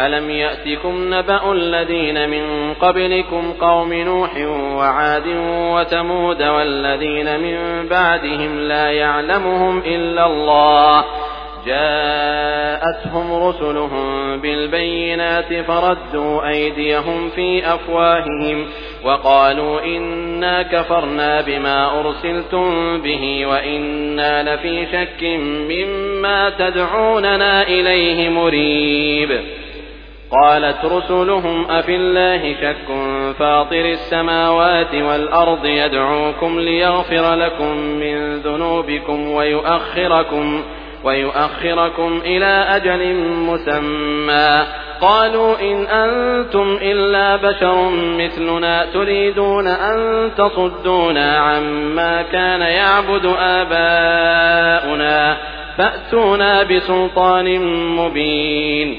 ألم يأتكم نبأ الذين من قبلكم قوم نوح وعاد وتمود والذين من بعدهم لا يعلمهم إلا الله جاءتهم رسلهم بالبينات فردوا أيديهم في أفواههم وقالوا إنا كفرنا بما أرسلتم به وإنا لفي شك مما تدعوننا إليه مريب قالت رسلهم أفي الله شك فاطر السماوات والأرض يدعوكم ليغفر لكم من ذنوبكم ويؤخركم ويؤخركم إلى أجل مسمى. قالوا إن أنتم إلا بشر مثلنا تريدون أن تصدونا عما كان يعبد آباؤنا فأتونا بسلطان مبين.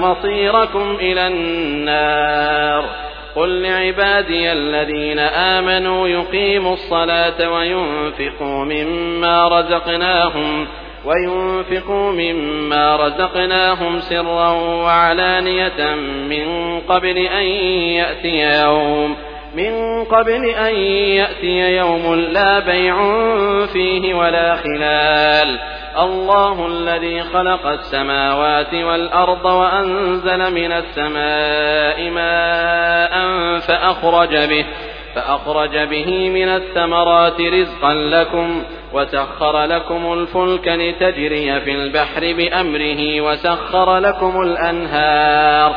مصيركم إلى النار قل لعبادي الذين آمنوا يقيموا الصلاة وينفقوا مما رزقناهم وينفقوا مما رزقناهم سرا وعلانية من قبل أن يأتي يوم من قبل أن يأتي يوم لا بيع فيه ولا خلال. الله الذي خلق السماوات والأرض وأنزل من السماء ماء فأخرج به فأخرج به من الثمرات رزقا لكم وسخر لكم الفلك لتجري في البحر بأمره وسخر لكم الأنهار.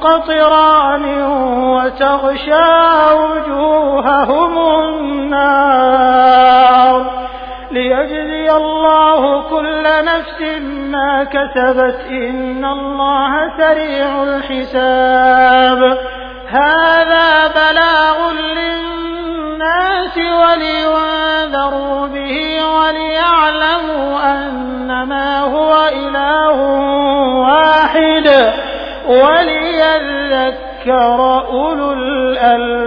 قطران وتغشى وجوههم النار ليجزي الله كل نفس ما كسبت إن الله سريع الحساب. هذا بلاغ للناس ولينذروا به وليعلموا أنما هو إله واحد. وليذكر أولو الألباب.